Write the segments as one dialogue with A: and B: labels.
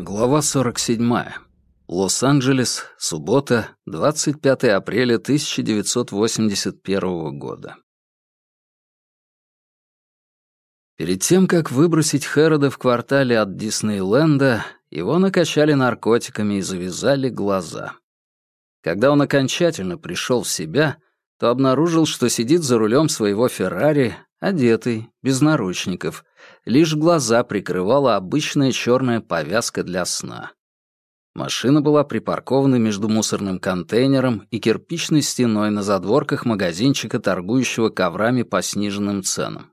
A: Глава 47. Лос-Анджелес, суббота, 25 апреля 1981 года. Перед тем, как выбросить Хэрода в квартале от Диснейленда, его накачали наркотиками и завязали глаза. Когда он окончательно пришел в себя, то обнаружил, что сидит за рулем своего Феррари, одетый, без наручников, лишь глаза прикрывала обычная черная повязка для сна. Машина была припаркована между мусорным контейнером и кирпичной стеной на задворках магазинчика, торгующего коврами по сниженным ценам.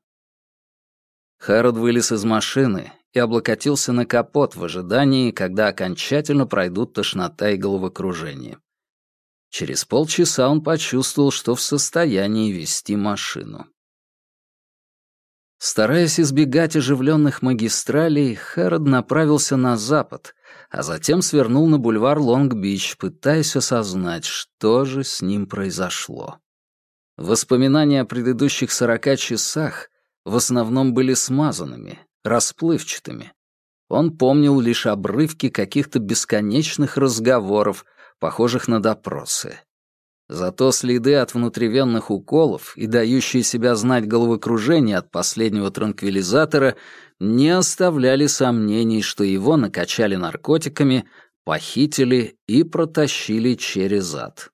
A: Хэрод вылез из машины и облокотился на капот в ожидании, когда окончательно пройдут тошнота и головокружение. Через полчаса он почувствовал, что в состоянии вести машину. Стараясь избегать оживленных магистралей, Хэрод направился на запад, а затем свернул на бульвар Лонг-Бич, пытаясь осознать, что же с ним произошло. Воспоминания о предыдущих сорока часах в основном были смазанными, расплывчатыми. Он помнил лишь обрывки каких-то бесконечных разговоров, похожих на допросы. Зато следы от внутривенных уколов и дающие себя знать головокружение от последнего транквилизатора не оставляли сомнений, что его накачали наркотиками, похитили и протащили через ад.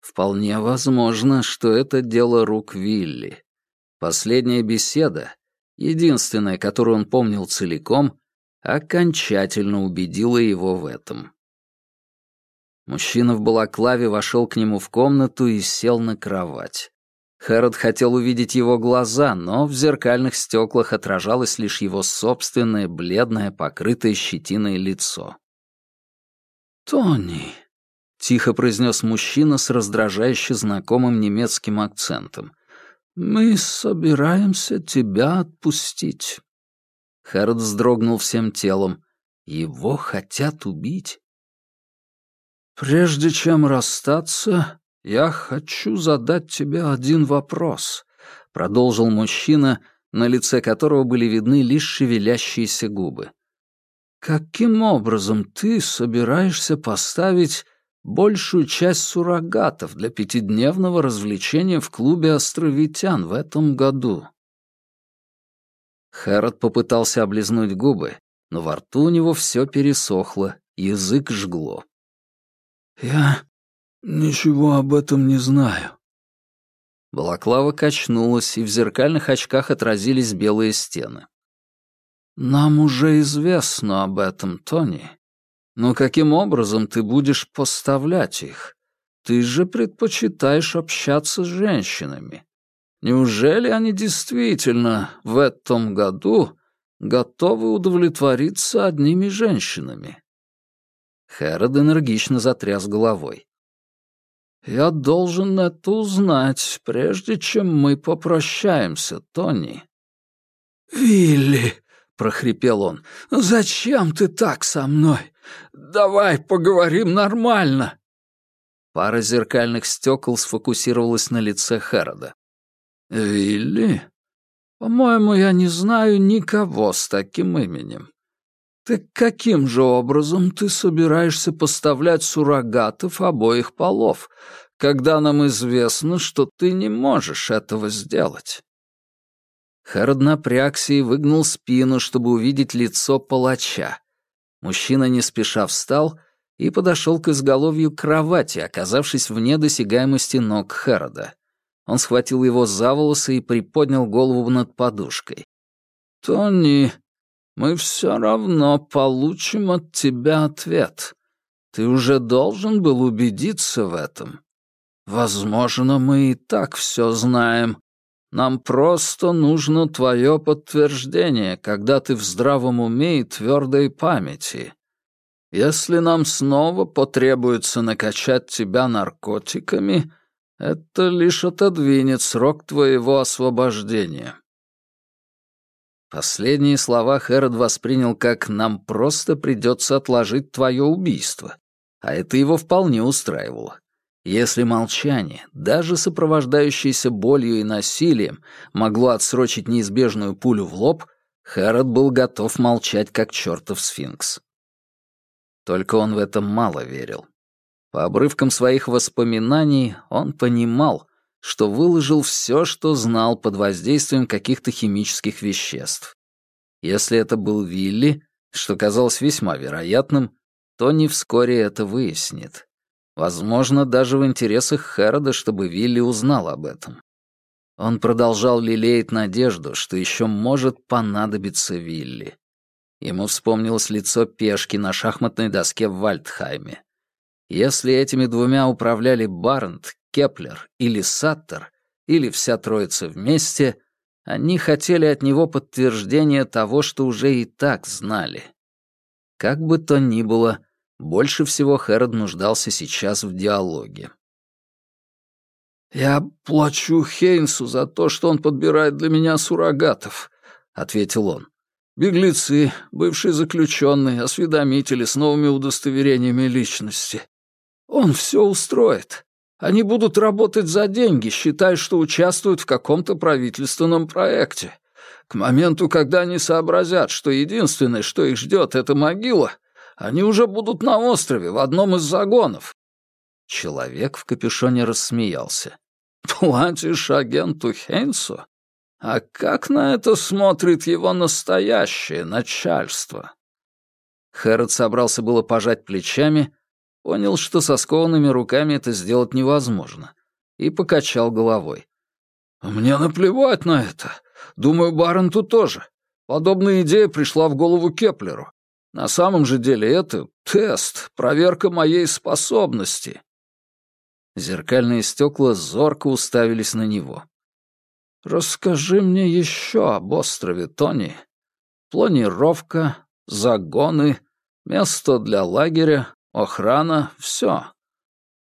A: Вполне возможно, что это дело рук Вилли. Последняя беседа, единственная, которую он помнил целиком, окончательно убедила его в этом. Мужчина в балаклаве вошел к нему в комнату и сел на кровать. Хэрод хотел увидеть его глаза, но в зеркальных стеклах отражалось лишь его собственное бледное, покрытое щетиной лицо.
B: «Тони», — тихо произнес мужчина с раздражающе знакомым немецким акцентом, — «мы собираемся тебя отпустить».
A: Хэрод вздрогнул всем телом. «Его хотят убить?»
B: «Прежде чем расстаться, я хочу задать тебе один вопрос», — продолжил мужчина, на лице которого были видны лишь шевелящиеся губы. «Каким образом ты собираешься поставить большую часть суррогатов для пятидневного развлечения в клубе островитян в этом году?»
A: Хэрот попытался облизнуть губы, но во рту у него все пересохло, язык жгло.
B: «Я ничего об этом не знаю».
A: Балаклава качнулась, и в зеркальных очках отразились белые стены.
B: «Нам уже известно об этом, Тони. Но каким образом ты будешь поставлять их? Ты же предпочитаешь общаться с женщинами. Неужели они действительно в этом году готовы удовлетвориться одними женщинами?
A: Хэрод энергично затряс головой.
B: «Я должен это узнать, прежде чем мы попрощаемся, Тони». «Вилли!» — прохрипел он. «Зачем ты так со мной? Давай поговорим нормально!»
A: Пара зеркальных стекол сфокусировалась на лице Хэрода.
B: «Вилли? По-моему, я не знаю никого с таким именем. Так каким же образом ты собираешься поставлять суррогатов обоих полов, когда нам известно, что ты не можешь этого сделать?»
A: Хэрод напрягся и выгнул спину, чтобы увидеть лицо палача. Мужчина не спеша встал и подошел к изголовью кровати, оказавшись вне досягаемости ног Хэрода. Он схватил его за волосы и приподнял голову над подушкой.
B: «Тони, мы все равно получим от тебя ответ. Ты уже должен был убедиться в этом. Возможно, мы и так все знаем. Нам просто нужно твое подтверждение, когда ты в здравом уме и твердой памяти. Если нам снова потребуется накачать тебя наркотиками, это лишь отодвинет срок твоего освобождения.
A: Последние слова Хэрод воспринял как «нам просто придется отложить твое убийство», а это его вполне устраивало. Если молчание, даже сопровождающееся болью и насилием, могло отсрочить неизбежную пулю в лоб, Хэрод был готов молчать, как чертов сфинкс. Только он в это мало верил. По обрывкам своих воспоминаний он понимал, что выложил все, что знал под воздействием каких-то химических веществ. Если это был Вилли, что казалось весьма вероятным, Тони вскоре это выяснит. Возможно, даже в интересах Хэрода, чтобы Вилли узнал об этом. Он продолжал лелеять надежду, что еще может понадобиться Вилли. Ему вспомнилось лицо пешки на шахматной доске в Вальдхайме. Если этими двумя управляли Барнт, Кеплер или Саттер, или вся троица вместе, они хотели от него подтверждения того, что уже и так знали. Как бы то ни было, больше всего Хэрод нуждался сейчас в диалоге.
B: «Я плачу Хейнсу за то, что он подбирает для меня суррогатов», — ответил он. «Беглецы, бывшие заключенные, осведомители с новыми удостоверениями личности. Он все устроит. Они будут работать за деньги, считая, что участвуют в каком-то правительственном проекте. К моменту, когда они сообразят, что единственное, что их ждет, это могила, они уже будут на острове, в одном из загонов.
A: Человек в капюшоне рассмеялся.
B: «Платишь агенту Хейнсу? А как на это смотрит его настоящее начальство?»
A: Хэрот собрался было пожать плечами, понял, что со скованными руками это сделать невозможно, и покачал головой.
B: «Мне наплевать на это. Думаю, Барренту тоже. Подобная идея пришла в голову Кеплеру. На самом же деле это тест, проверка моей способности.
A: Зеркальные стекла зорко уставились на него.
B: «Расскажи мне еще об острове, Тони. Планировка, загоны, место для лагеря, охрана — все.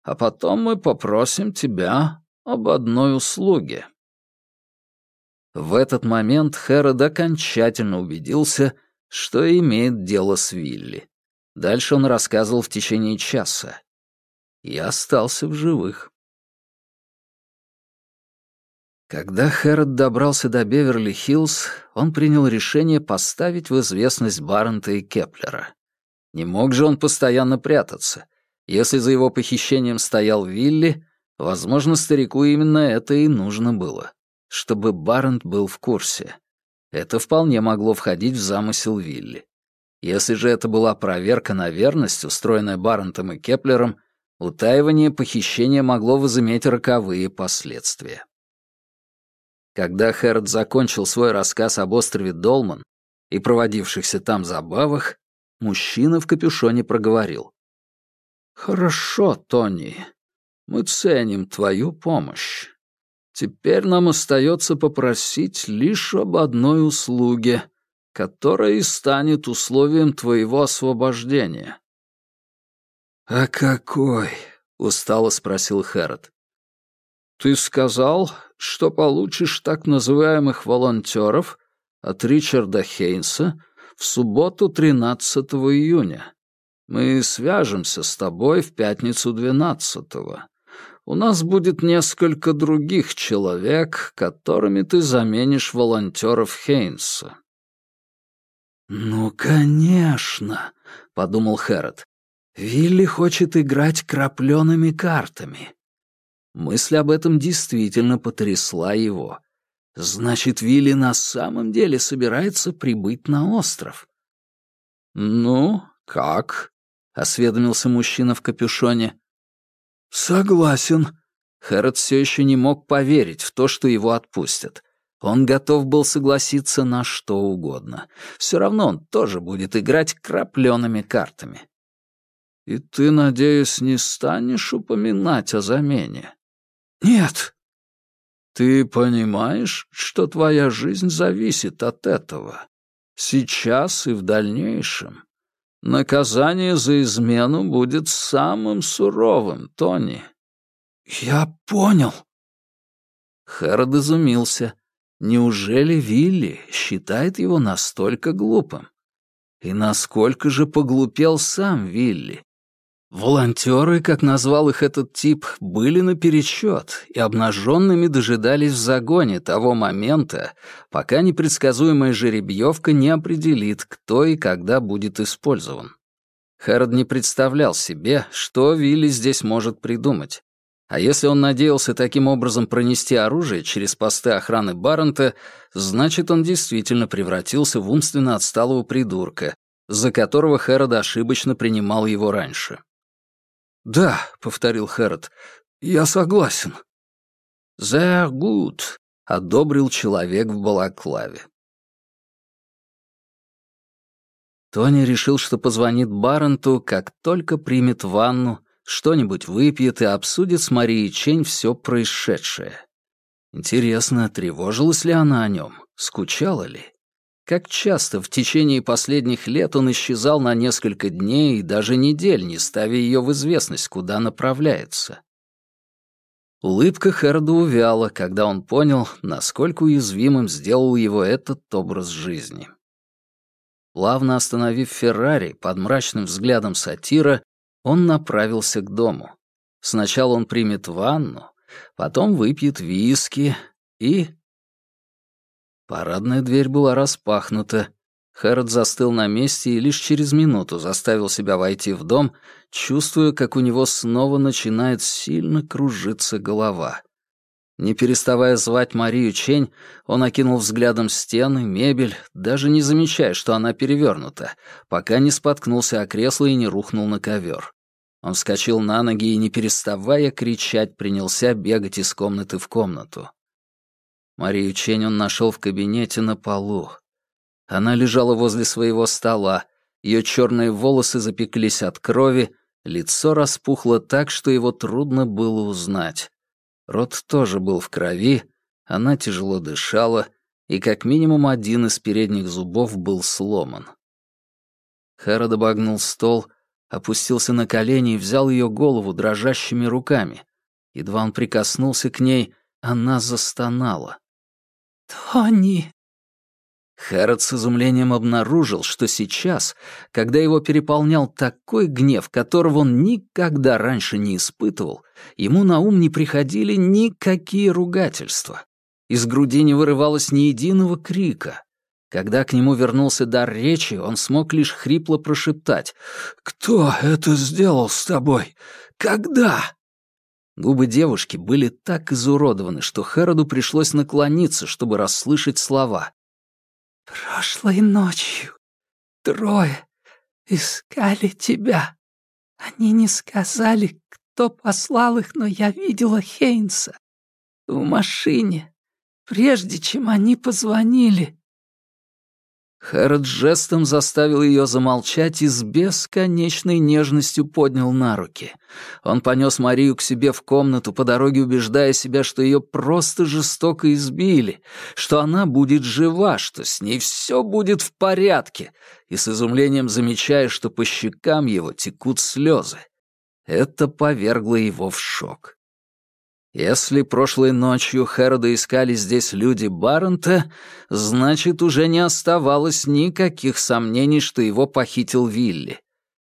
B: А потом мы попросим тебя об одной услуге».
A: В этот момент Хэрод окончательно убедился, что имеет дело с Вилли. Дальше он рассказывал в течение часа, и остался в живых. Когда Хэрот добрался до Беверли-Хиллз, он принял решение поставить в известность Баррента и Кеплера. Не мог же он постоянно прятаться. Если за его похищением стоял Вилли, возможно, старику именно это и нужно было, чтобы Баррент был в курсе. Это вполне могло входить в замысел Вилли. Если же это была проверка на верность, устроенная Баррентом и Кеплером, Утаивание похищения могло возыметь роковые последствия. Когда Хэрд закончил свой рассказ об острове Долман и проводившихся там забавах, мужчина в капюшоне проговорил.
B: «Хорошо, Тони, мы ценим твою помощь. Теперь нам остается попросить лишь об одной услуге, которая и станет условием твоего освобождения.
A: «А какой?» — устало спросил Хэрот.
B: «Ты сказал, что получишь так называемых волонтеров от Ричарда Хейнса в субботу 13 июня. Мы свяжемся с тобой в пятницу 12-го. У нас будет несколько других человек, которыми ты заменишь волонтеров Хейнса».
A: «Ну, конечно», — подумал Хэрот. Вилли хочет играть крапленными картами. Мысль об этом действительно потрясла его. Значит, Вилли на самом деле собирается прибыть на остров.
B: «Ну, как?» — осведомился мужчина в капюшоне.
A: «Согласен». Хэрот все еще не мог поверить в то, что его отпустят. Он готов был согласиться на что угодно. Все равно он тоже будет играть крапленными картами.
B: И ты, надеюсь, не станешь упоминать о замене?
A: Нет.
B: Ты понимаешь, что твоя жизнь зависит от этого? Сейчас и в дальнейшем. Наказание за измену будет самым суровым, Тони.
A: Я понял. Хэрод изумился. Неужели Вилли считает его настолько глупым? И насколько же поглупел сам Вилли? Волонтеры, как назвал их этот тип, были наперечет и обнаженными дожидались в загоне того момента, пока непредсказуемая жеребьевка не определит, кто и когда будет использован. Хэрод не представлял себе, что Вилли здесь может придумать. А если он надеялся таким образом пронести оружие через посты охраны Баррента, значит, он действительно превратился в умственно отсталого придурка, за которого Хэрод ошибочно принимал его раньше.
B: «Да», — повторил Хэрод, — «я согласен».
A: «Sehr gut», — одобрил человек в балаклаве. Тони решил, что позвонит Барренту, как только примет ванну, что-нибудь выпьет и обсудит с Марией Чень все происшедшее. Интересно, тревожилась ли она о нем, скучала ли? Как часто в течение последних лет он исчезал на несколько дней и даже недель, не ставя ее в известность, куда направляется. Улыбка Херда увяла, когда он понял, насколько уязвимым сделал его этот образ жизни. Плавно остановив Феррари под мрачным взглядом сатира, он направился к дому. Сначала он примет ванну, потом выпьет виски и Парадная дверь была распахнута. Хэрот застыл на месте и лишь через минуту заставил себя войти в дом, чувствуя, как у него снова начинает сильно кружиться голова. Не переставая звать Марию Чень, он окинул взглядом стены, мебель, даже не замечая, что она перевернута, пока не споткнулся о кресло и не рухнул на ковер. Он вскочил на ноги и, не переставая кричать, принялся бегать из комнаты в комнату. Марию Чень он нашел в кабинете на полу. Она лежала возле своего стола, ее черные волосы запеклись от крови, лицо распухло так, что его трудно было узнать. Рот тоже был в крови, она тяжело дышала, и как минимум один из передних зубов был сломан. Хэрод обогнул стол, опустился на колени и взял ее голову дрожащими руками. Едва он прикоснулся к ней, она застонала.
C: «Тони!»
A: Хэрот с изумлением обнаружил, что сейчас, когда его переполнял такой гнев, которого он никогда раньше не испытывал, ему на ум не приходили никакие ругательства. Из груди не вырывалось ни единого крика. Когда к нему вернулся дар речи, он смог лишь хрипло прошептать «Кто это сделал с тобой? Когда?» Губы девушки были так изуродованы, что Хэроду пришлось наклониться, чтобы расслышать слова.
C: «Прошлой ночью трое искали тебя. Они не сказали, кто послал их, но я видела Хейнса в машине, прежде чем они позвонили.
A: Хэрот жестом заставил ее замолчать и с бесконечной нежностью поднял на руки. Он понес Марию к себе в комнату, по дороге убеждая себя, что ее просто жестоко избили, что она будет жива, что с ней все будет в порядке, и с изумлением замечая, что по щекам его текут слезы. Это повергло его в шок. Если прошлой ночью Херода искали здесь люди Баррента, значит, уже не оставалось никаких сомнений, что его похитил Вилли.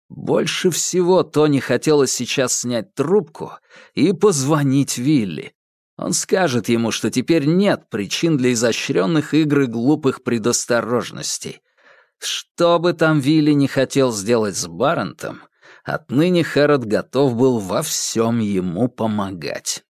A: Больше всего Тони хотелось сейчас снять трубку и позвонить Вилли. Он скажет ему, что теперь нет причин для изощренных игр и глупых предосторожностей. Что бы там Вилли не хотел сделать с Баррентом, отныне Хэрот готов был во всем ему помогать.